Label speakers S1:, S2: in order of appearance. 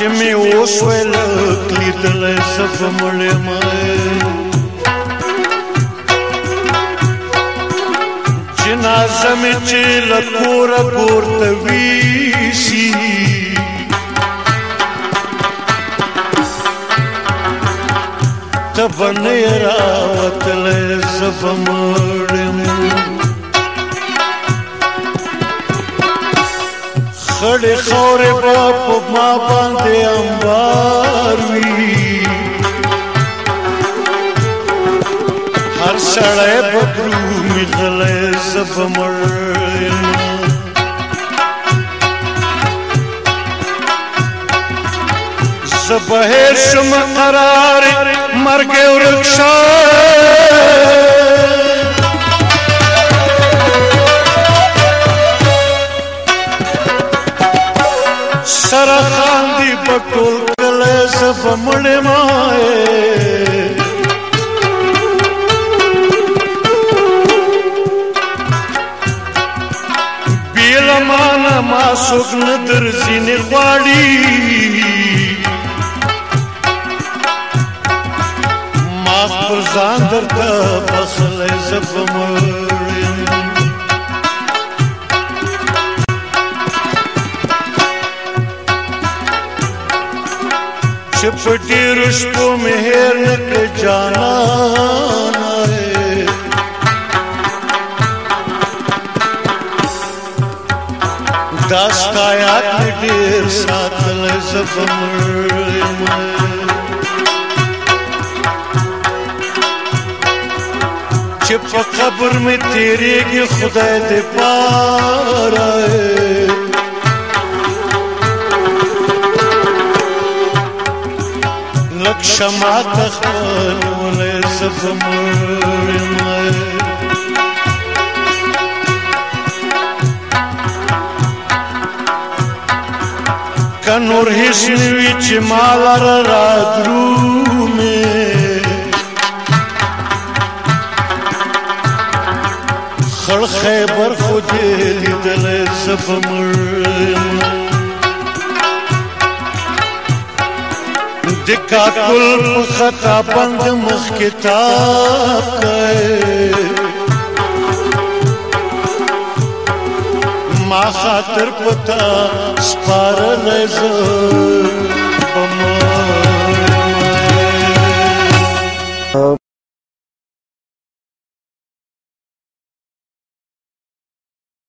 S1: Și mi-o șuelă clitele să vă măle măi Cina zamicilă cură burtă visii Tăbănera otele să vă măle măi خړې خورې په ما باندې انبار وی هر سړی بکرو مخلې زب مړ زبهر شم قرار مرګ ورخشار कांदी पकुल कलेश बमणे माए बेलमान मा सुगन दर्जी ने पाड़ी पर जब फटीरुष को मेहर के जाना दास्तायात ढेर सातल सब چې په قبر مې تیرېږي خدای دې پاره شما تخبل ولی زبمرم کنور هیس نوی چی مالر را درومی خل خیبر خودی لیدل زبمرم د کاکل په خطا بند مخ کتاب ما خاطر پتا سپار نظر